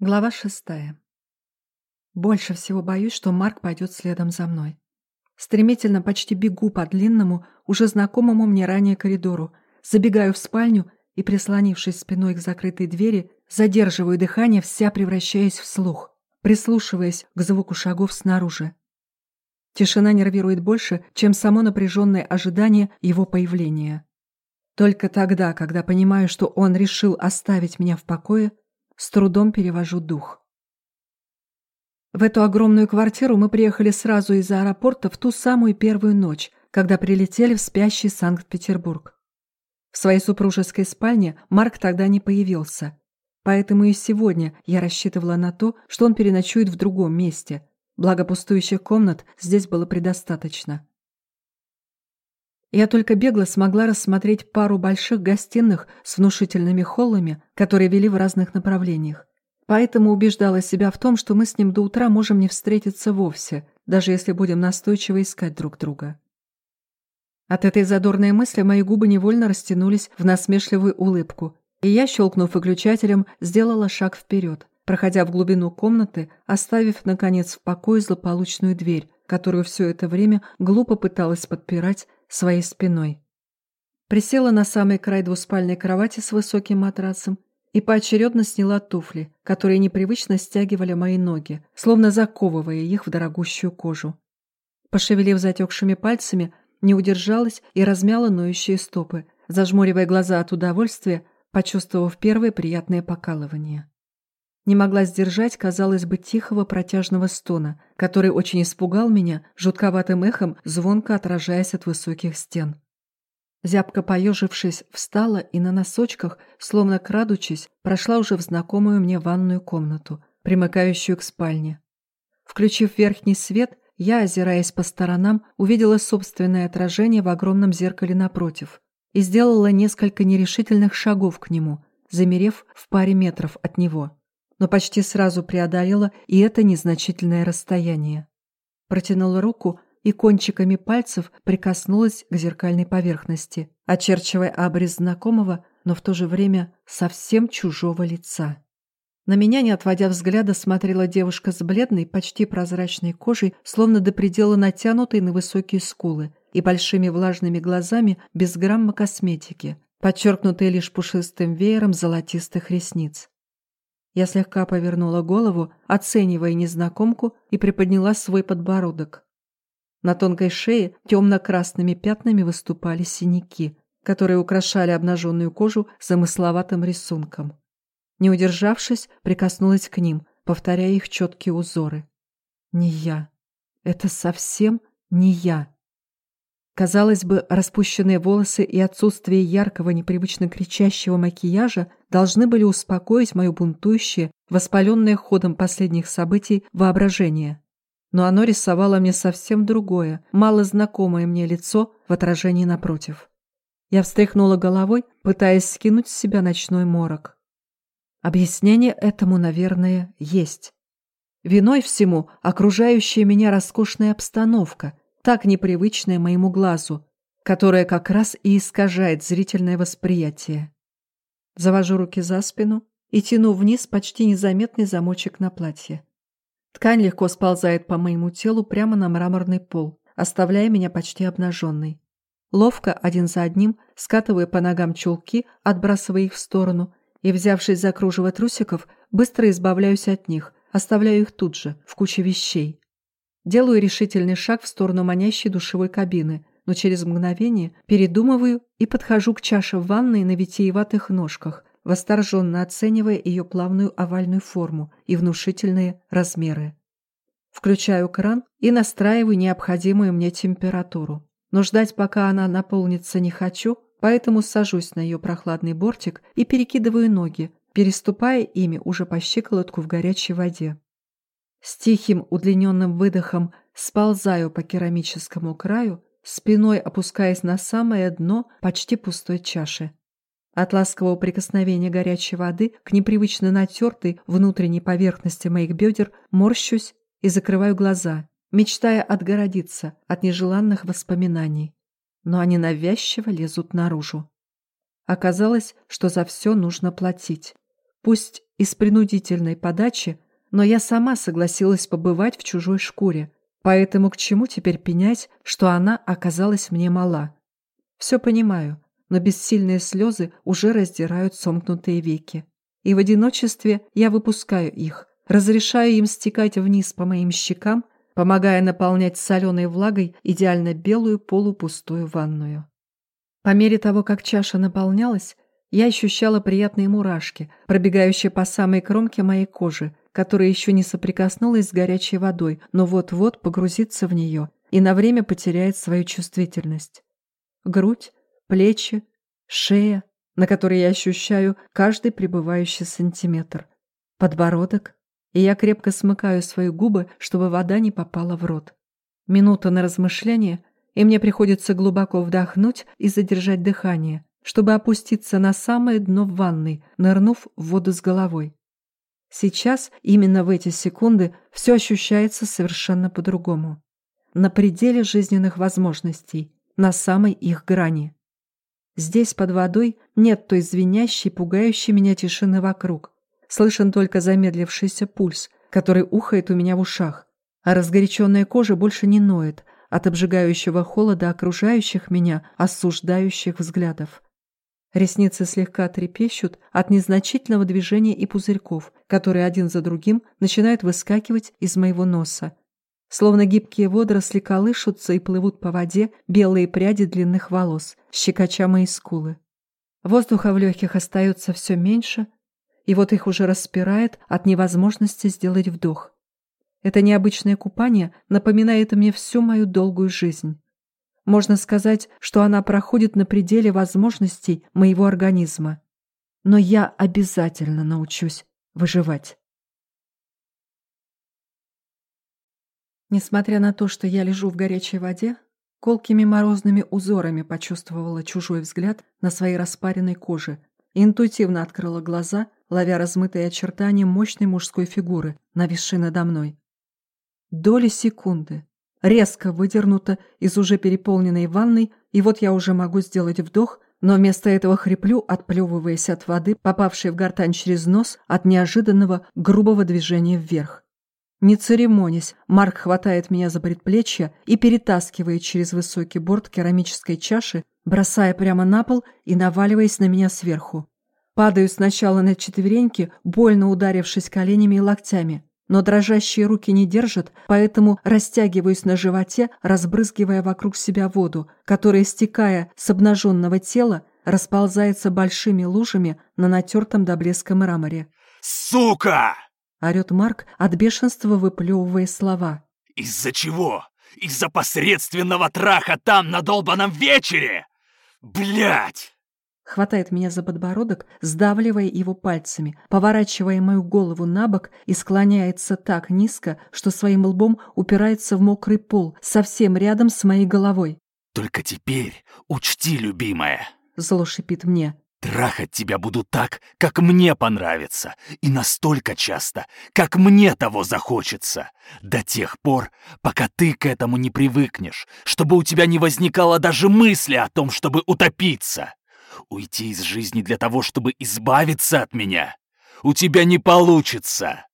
Глава шестая. Больше всего боюсь, что Марк пойдет следом за мной. Стремительно почти бегу по длинному, уже знакомому мне ранее коридору, забегаю в спальню и, прислонившись спиной к закрытой двери, задерживаю дыхание, вся превращаясь в слух, прислушиваясь к звуку шагов снаружи. Тишина нервирует больше, чем само напряженное ожидание его появления. Только тогда, когда понимаю, что он решил оставить меня в покое, с трудом перевожу дух. В эту огромную квартиру мы приехали сразу из аэропорта в ту самую первую ночь, когда прилетели в спящий Санкт-Петербург. В своей супружеской спальне Марк тогда не появился, поэтому и сегодня я рассчитывала на то, что он переночует в другом месте, благо пустующих комнат здесь было предостаточно. Я только бегло смогла рассмотреть пару больших гостиных с внушительными холлами, которые вели в разных направлениях. Поэтому убеждала себя в том, что мы с ним до утра можем не встретиться вовсе, даже если будем настойчиво искать друг друга. От этой задорной мысли мои губы невольно растянулись в насмешливую улыбку, и я, щелкнув выключателем, сделала шаг вперед, проходя в глубину комнаты, оставив, наконец, в покое злополучную дверь, которую все это время глупо пыталась подпирать своей спиной. Присела на самый край двуспальной кровати с высоким матрасом и поочередно сняла туфли, которые непривычно стягивали мои ноги, словно заковывая их в дорогущую кожу. Пошевелив затекшими пальцами, не удержалась и размяла ноющие стопы, зажмуривая глаза от удовольствия, почувствовав первое приятное покалывание. Не могла сдержать, казалось бы, тихого протяжного стона, который очень испугал меня, жутковатым эхом, звонко отражаясь от высоких стен. Зябко поежившись, встала и на носочках, словно крадучись, прошла уже в знакомую мне ванную комнату, примыкающую к спальне. Включив верхний свет, я, озираясь по сторонам, увидела собственное отражение в огромном зеркале напротив и сделала несколько нерешительных шагов к нему, замерев в паре метров от него но почти сразу преодолела и это незначительное расстояние. Протянула руку и кончиками пальцев прикоснулась к зеркальной поверхности, очерчивая обрез знакомого, но в то же время совсем чужого лица. На меня, не отводя взгляда, смотрела девушка с бледной, почти прозрачной кожей, словно до предела натянутой на высокие скулы, и большими влажными глазами без грамма косметики, подчеркнутые лишь пушистым веером золотистых ресниц. Я слегка повернула голову, оценивая незнакомку, и приподняла свой подбородок. На тонкой шее темно-красными пятнами выступали синяки, которые украшали обнаженную кожу замысловатым рисунком. Не удержавшись, прикоснулась к ним, повторяя их четкие узоры. Не я. Это совсем не я. Казалось бы, распущенные волосы и отсутствие яркого, непривычно кричащего макияжа должны были успокоить мое бунтующее, воспаленное ходом последних событий воображение. Но оно рисовало мне совсем другое, мало знакомое мне лицо в отражении напротив. Я встряхнула головой, пытаясь скинуть с себя ночной морок. Объяснение этому, наверное, есть. Виной всему окружающая меня роскошная обстановка – так непривычное моему глазу, которое как раз и искажает зрительное восприятие. Завожу руки за спину и тяну вниз почти незаметный замочек на платье. Ткань легко сползает по моему телу прямо на мраморный пол, оставляя меня почти обнаженной. Ловко, один за одним, скатывая по ногам чулки, отбрасывая их в сторону, и, взявшись за кружево трусиков, быстро избавляюсь от них, оставляю их тут же, в куче вещей. Делаю решительный шаг в сторону манящей душевой кабины, но через мгновение передумываю и подхожу к чаше в ванной на витиеватых ножках, восторженно оценивая ее плавную овальную форму и внушительные размеры. Включаю кран и настраиваю необходимую мне температуру. Но ждать, пока она наполнится, не хочу, поэтому сажусь на ее прохладный бортик и перекидываю ноги, переступая ими уже по щиколотку в горячей воде. С тихим удлиненным выдохом сползаю по керамическому краю, спиной опускаясь на самое дно почти пустой чаши. От ласкового прикосновения горячей воды к непривычно натертой внутренней поверхности моих бедер морщусь и закрываю глаза, мечтая отгородиться от нежеланных воспоминаний. Но они навязчиво лезут наружу. Оказалось, что за все нужно платить. пусть из принудительной подачи, но я сама согласилась побывать в чужой шкуре, поэтому к чему теперь пенять, что она оказалась мне мала? Все понимаю, но бессильные слезы уже раздирают сомкнутые веки. И в одиночестве я выпускаю их, разрешаю им стекать вниз по моим щекам, помогая наполнять соленой влагой идеально белую полупустую ванную. По мере того, как чаша наполнялась, я ощущала приятные мурашки, пробегающие по самой кромке моей кожи, которая еще не соприкоснулась с горячей водой, но вот-вот погрузится в нее и на время потеряет свою чувствительность. Грудь, плечи, шея, на которой я ощущаю каждый пребывающий сантиметр, подбородок, и я крепко смыкаю свои губы, чтобы вода не попала в рот. Минута на размышление, и мне приходится глубоко вдохнуть и задержать дыхание, чтобы опуститься на самое дно в ванной, нырнув в воду с головой. Сейчас, именно в эти секунды, все ощущается совершенно по-другому. На пределе жизненных возможностей, на самой их грани. Здесь, под водой, нет той звенящей, пугающей меня тишины вокруг. Слышен только замедлившийся пульс, который ухает у меня в ушах, а разгоряченная кожа больше не ноет от обжигающего холода окружающих меня осуждающих взглядов. Ресницы слегка трепещут от незначительного движения и пузырьков, которые один за другим начинают выскакивать из моего носа. Словно гибкие водоросли колышутся и плывут по воде белые пряди длинных волос, щекоча мои скулы. Воздуха в легких остается все меньше, и вот их уже распирает от невозможности сделать вдох. Это необычное купание напоминает мне всю мою долгую жизнь. Можно сказать, что она проходит на пределе возможностей моего организма. Но я обязательно научусь выживать. Несмотря на то, что я лежу в горячей воде, колкими морозными узорами почувствовала чужой взгляд на своей распаренной коже и интуитивно открыла глаза, ловя размытые очертания мощной мужской фигуры, нависшей надо мной. Доли секунды, резко выдернута из уже переполненной ванной, и вот я уже могу сделать вдох, но вместо этого хриплю, отплевываясь от воды, попавшей в гортань через нос от неожиданного грубого движения вверх. Не церемонясь, Марк хватает меня за предплечье и перетаскивает через высокий борт керамической чаши, бросая прямо на пол и наваливаясь на меня сверху. Падаю сначала на четвереньки, больно ударившись коленями и локтями но дрожащие руки не держат, поэтому растягиваюсь на животе, разбрызгивая вокруг себя воду, которая, стекая с обнаженного тела, расползается большими лужами на натертом до блеска мраморе. «Сука!» — орет Марк, от бешенства выплевывая слова. «Из-за чего? Из-за посредственного траха там на долбаном вечере? Блять!» Хватает меня за подбородок, сдавливая его пальцами, поворачивая мою голову на бок и склоняется так низко, что своим лбом упирается в мокрый пол, совсем рядом с моей головой. «Только теперь учти, любимая!» Зло шипит мне. «Трахать тебя буду так, как мне понравится, и настолько часто, как мне того захочется, до тех пор, пока ты к этому не привыкнешь, чтобы у тебя не возникало даже мысли о том, чтобы утопиться!» Уйти из жизни для того, чтобы избавиться от меня? У тебя не получится!»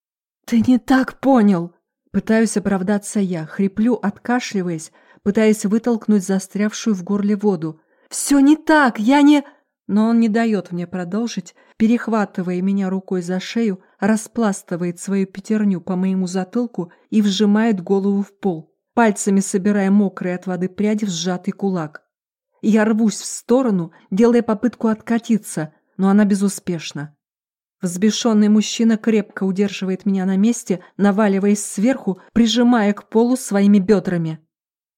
«Ты не так понял!» Пытаюсь оправдаться я, хриплю, откашливаясь, пытаясь вытолкнуть застрявшую в горле воду. «Все не так! Я не...» Но он не дает мне продолжить, перехватывая меня рукой за шею, распластывает свою пятерню по моему затылку и вжимает голову в пол, пальцами собирая мокрые от воды пряди в сжатый кулак. Я рвусь в сторону, делая попытку откатиться, но она безуспешна. Взбешенный мужчина крепко удерживает меня на месте, наваливаясь сверху, прижимая к полу своими бедрами.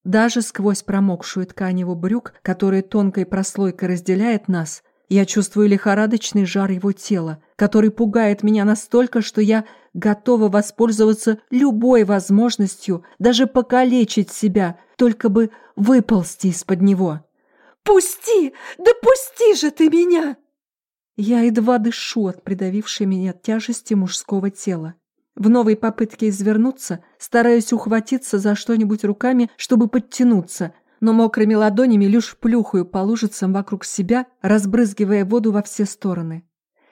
Даже сквозь промокшую ткань его брюк, которая тонкой прослойкой разделяет нас, я чувствую лихорадочный жар его тела, который пугает меня настолько, что я готова воспользоваться любой возможностью, даже покалечить себя, только бы выползти из-под него. «Пусти! Да пусти же ты меня!» Я едва дышу от придавившей меня тяжести мужского тела. В новой попытке извернуться стараюсь ухватиться за что-нибудь руками, чтобы подтянуться, но мокрыми ладонями лишь плюхаю по лужицам вокруг себя, разбрызгивая воду во все стороны.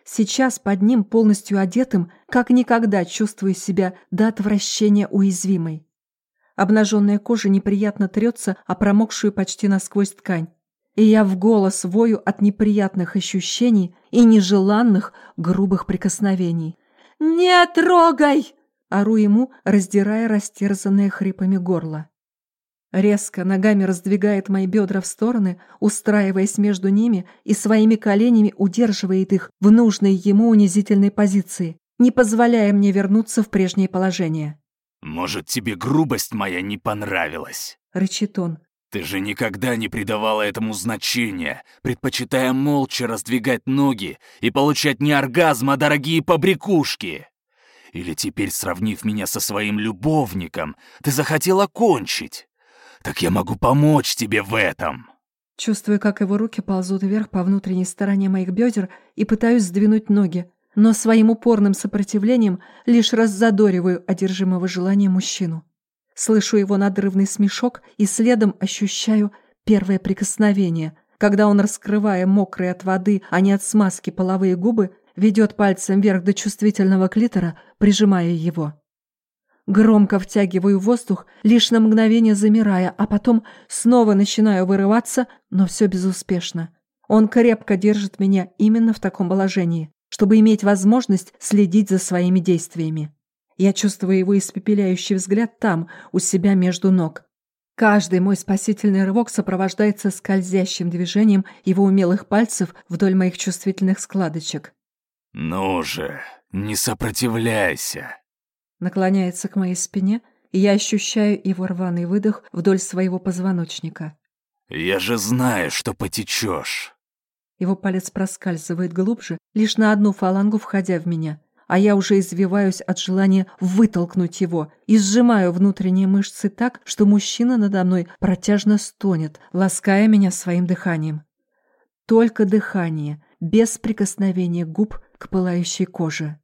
Сейчас под ним, полностью одетым, как никогда чувствую себя до отвращения уязвимой. Обнаженная кожа неприятно трется о промокшую почти насквозь ткань. И я в голос вою от неприятных ощущений и нежеланных грубых прикосновений. «Не трогай!» — ору ему, раздирая растерзанное хрипами горло. Резко ногами раздвигает мои бедра в стороны, устраиваясь между ними и своими коленями удерживает их в нужной ему унизительной позиции, не позволяя мне вернуться в прежнее положение. «Может, тебе грубость моя не понравилась?» — рычит он. «Ты же никогда не придавала этому значения, предпочитая молча раздвигать ноги и получать не оргазм, а дорогие побрякушки. Или теперь, сравнив меня со своим любовником, ты захотела кончить?» Так я могу помочь тебе в этом!» Чувствую, как его руки ползут вверх по внутренней стороне моих бедер и пытаюсь сдвинуть ноги, но своим упорным сопротивлением лишь раззадориваю одержимого желания мужчину. Слышу его надрывный смешок и следом ощущаю первое прикосновение, когда он, раскрывая мокрые от воды, а не от смазки половые губы, ведет пальцем вверх до чувствительного клитора, прижимая его. Громко втягиваю воздух, лишь на мгновение замирая, а потом снова начинаю вырываться, но все безуспешно. Он крепко держит меня именно в таком положении, чтобы иметь возможность следить за своими действиями. Я чувствую его испепеляющий взгляд там, у себя между ног. Каждый мой спасительный рывок сопровождается скользящим движением его умелых пальцев вдоль моих чувствительных складочек. «Ну же, не сопротивляйся!» наклоняется к моей спине, и я ощущаю его рваный выдох вдоль своего позвоночника. «Я же знаю, что потечешь!» Его палец проскальзывает глубже, лишь на одну фалангу входя в меня, а я уже извиваюсь от желания вытолкнуть его и сжимаю внутренние мышцы так, что мужчина надо мной протяжно стонет, лаская меня своим дыханием. Только дыхание, без прикосновения губ к пылающей коже.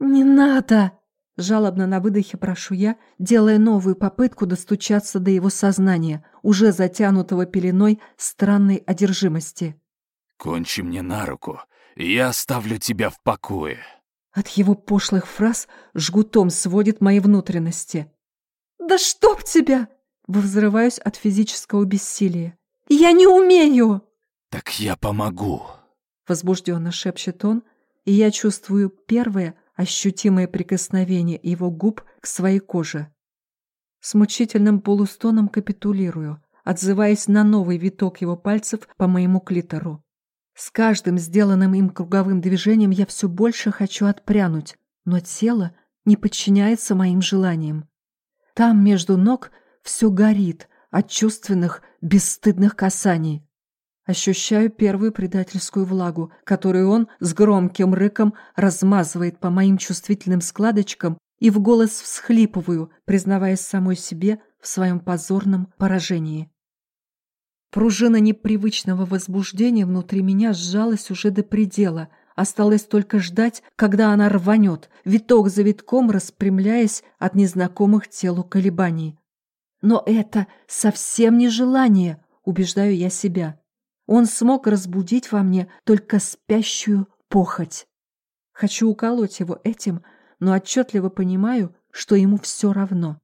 «Не надо!» Жалобно на выдохе прошу я, делая новую попытку достучаться до его сознания, уже затянутого пеленой странной одержимости. «Кончи мне на руку, я оставлю тебя в покое». От его пошлых фраз жгутом сводит мои внутренности. «Да чтоб тебя!» Взрываюсь от физического бессилия. «Я не умею!» «Так я помогу!» Возбужденно шепчет он, и я чувствую первое, ощутимое прикосновение его губ к своей коже. С мучительным полустоном капитулирую, отзываясь на новый виток его пальцев по моему клитору. С каждым сделанным им круговым движением я все больше хочу отпрянуть, но тело не подчиняется моим желаниям. Там между ног все горит от чувственных, бесстыдных касаний. Ощущаю первую предательскую влагу, которую он с громким рыком размазывает по моим чувствительным складочкам и в голос всхлипываю, признаваясь самой себе в своем позорном поражении. Пружина непривычного возбуждения внутри меня сжалась уже до предела. Осталось только ждать, когда она рванет, виток за витком распрямляясь от незнакомых телу колебаний. Но это совсем не желание, убеждаю я себя. Он смог разбудить во мне только спящую похоть. Хочу уколоть его этим, но отчетливо понимаю, что ему все равно.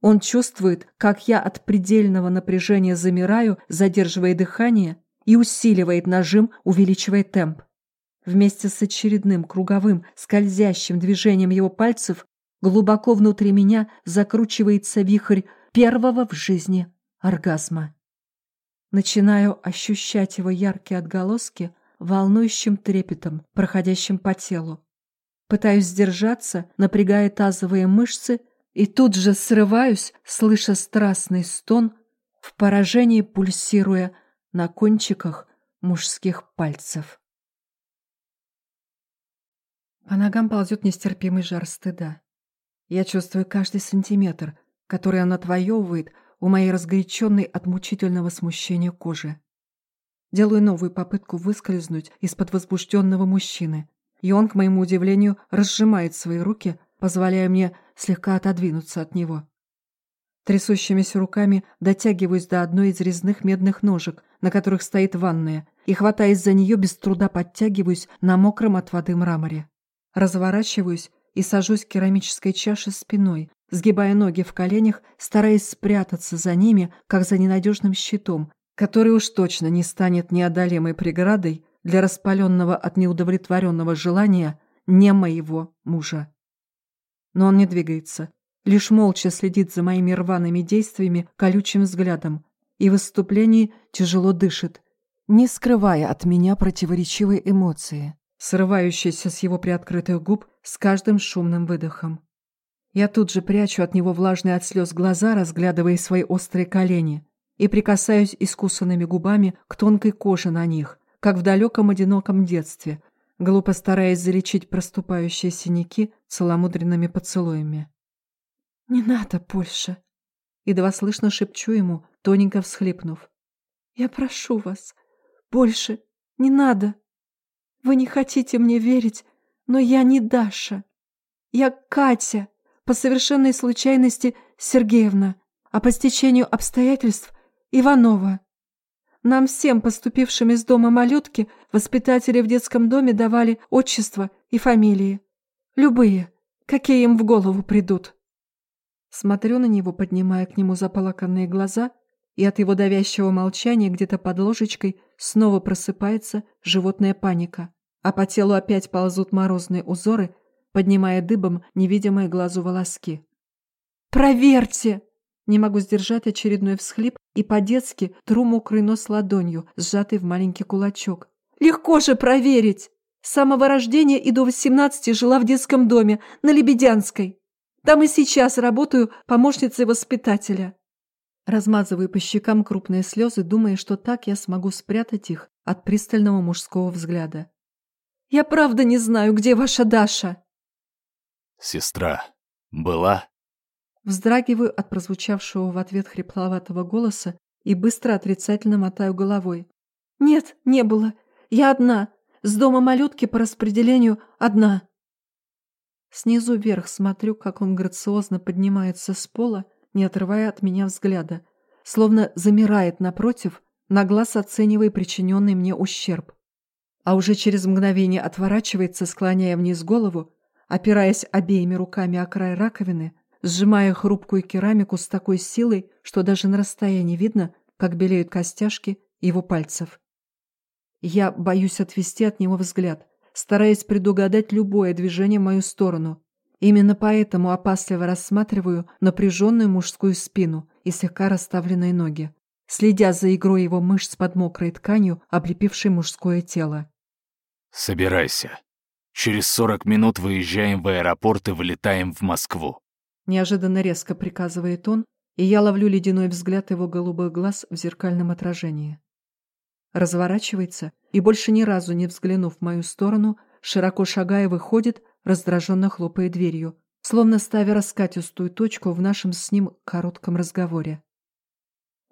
Он чувствует, как я от предельного напряжения замираю, задерживая дыхание, и усиливает нажим, увеличивая темп. Вместе с очередным круговым, скользящим движением его пальцев глубоко внутри меня закручивается вихрь первого в жизни оргазма. Начинаю ощущать его яркие отголоски волнующим трепетом, проходящим по телу. Пытаюсь сдержаться, напрягая тазовые мышцы, и тут же срываюсь, слыша страстный стон, в поражении пульсируя на кончиках мужских пальцев. По ногам ползет нестерпимый жар стыда. Я чувствую каждый сантиметр, который он отвоевывает у моей разгоряченной от мучительного смущения кожи. Делаю новую попытку выскользнуть из-под возбужденного мужчины, и он, к моему удивлению, разжимает свои руки, позволяя мне слегка отодвинуться от него. Трясущимися руками дотягиваюсь до одной из резных медных ножек, на которых стоит ванная, и, хватаясь за нее, без труда подтягиваюсь на мокром от воды мраморе. Разворачиваюсь и сажусь к керамической чаше спиной, сгибая ноги в коленях, стараясь спрятаться за ними, как за ненадежным щитом, который уж точно не станет неодолимой преградой для распаленного от неудовлетворенного желания не моего мужа. Но он не двигается, лишь молча следит за моими рваными действиями колючим взглядом и в выступлении тяжело дышит, не скрывая от меня противоречивой эмоции, срывающейся с его приоткрытых губ с каждым шумным выдохом. Я тут же прячу от него влажные от слез глаза, разглядывая свои острые колени, и прикасаюсь искусанными губами к тонкой коже на них, как в далеком одиноком детстве, глупо стараясь залечить проступающие синяки целомудренными поцелуями. «Не надо больше!» Едва слышно шепчу ему, тоненько всхлипнув. «Я прошу вас, больше не надо! Вы не хотите мне верить, но я не Даша. Я Катя!» по совершенной случайности Сергеевна, а по стечению обстоятельств Иванова. Нам всем, поступившим из дома малютки, воспитатели в детском доме давали отчество и фамилии. Любые, какие им в голову придут. Смотрю на него, поднимая к нему заполаканные глаза, и от его давящего молчания где-то под ложечкой снова просыпается животная паника, а по телу опять ползут морозные узоры, поднимая дыбом невидимые глазу волоски. «Проверьте!» Не могу сдержать очередной всхлип и по-детски тру мокрый нос ладонью, сжатый в маленький кулачок. «Легко же проверить! С самого рождения и до восемнадцати жила в детском доме на Лебедянской. Там и сейчас работаю помощницей воспитателя». Размазываю по щекам крупные слезы, думая, что так я смогу спрятать их от пристального мужского взгляда. «Я правда не знаю, где ваша Даша!» «Сестра была?» Вздрагиваю от прозвучавшего в ответ хрипловатого голоса и быстро отрицательно мотаю головой. «Нет, не было. Я одна. С дома малютки по распределению одна». Снизу вверх смотрю, как он грациозно поднимается с пола, не отрывая от меня взгляда, словно замирает напротив, на глаз оценивая причиненный мне ущерб. А уже через мгновение отворачивается, склоняя вниз голову, опираясь обеими руками о край раковины, сжимая хрупкую керамику с такой силой, что даже на расстоянии видно, как белеют костяшки его пальцев. Я боюсь отвести от него взгляд, стараясь предугадать любое движение в мою сторону. Именно поэтому опасливо рассматриваю напряженную мужскую спину и слегка расставленные ноги, следя за игрой его мышц под мокрой тканью, облепившей мужское тело. «Собирайся», Через сорок минут выезжаем в аэропорт и вылетаем в Москву. Неожиданно резко приказывает он, и я ловлю ледяной взгляд его голубых глаз в зеркальном отражении. Разворачивается и, больше ни разу не взглянув в мою сторону, широко шагая выходит, раздраженно хлопая дверью, словно ставя раскатистую точку в нашем с ним коротком разговоре.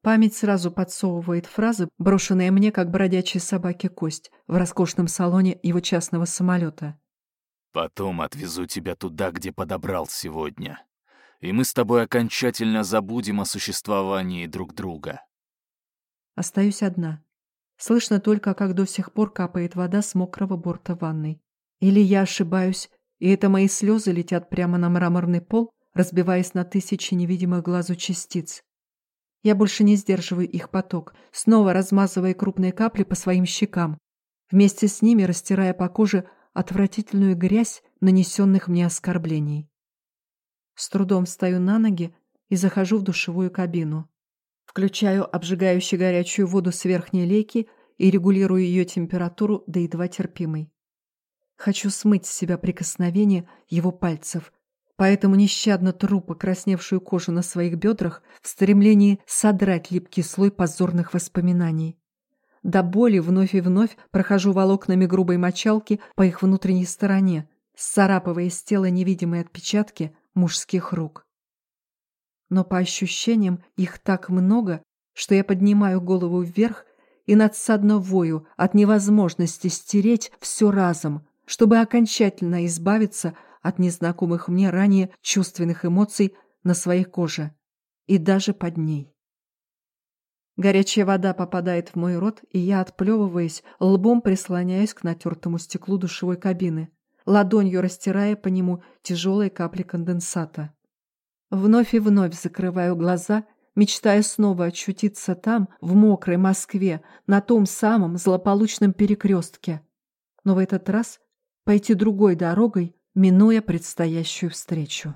Память сразу подсовывает фразы, брошенные мне, как бродячей собаке кость, в роскошном салоне его частного самолета. «Потом отвезу тебя туда, где подобрал сегодня. И мы с тобой окончательно забудем о существовании друг друга». Остаюсь одна. Слышно только, как до сих пор капает вода с мокрого борта ванной. Или я ошибаюсь, и это мои слезы летят прямо на мраморный пол, разбиваясь на тысячи невидимых глазу частиц. Я больше не сдерживаю их поток, снова размазывая крупные капли по своим щекам, вместе с ними растирая по коже отвратительную грязь нанесенных мне оскорблений. С трудом встаю на ноги и захожу в душевую кабину. Включаю обжигающую горячую воду с верхней лейки и регулирую ее температуру до едва терпимой. Хочу смыть с себя прикосновение его пальцев, поэтому нещадно тру покрасневшую кожу на своих бедрах в стремлении содрать липкий слой позорных воспоминаний. До боли вновь и вновь прохожу волокнами грубой мочалки по их внутренней стороне, сцарапывая с тела невидимые отпечатки мужских рук. Но по ощущениям их так много, что я поднимаю голову вверх и надсадно вою от невозможности стереть все разом, чтобы окончательно избавиться от незнакомых мне ранее чувственных эмоций на своей коже и даже под ней. Горячая вода попадает в мой рот, и я, отплевываясь, лбом прислоняюсь к натертому стеклу душевой кабины, ладонью растирая по нему тяжелые капли конденсата. Вновь и вновь закрываю глаза, мечтая снова очутиться там, в мокрой Москве, на том самом злополучном перекрестке. Но в этот раз пойти другой дорогой, минуя предстоящую встречу.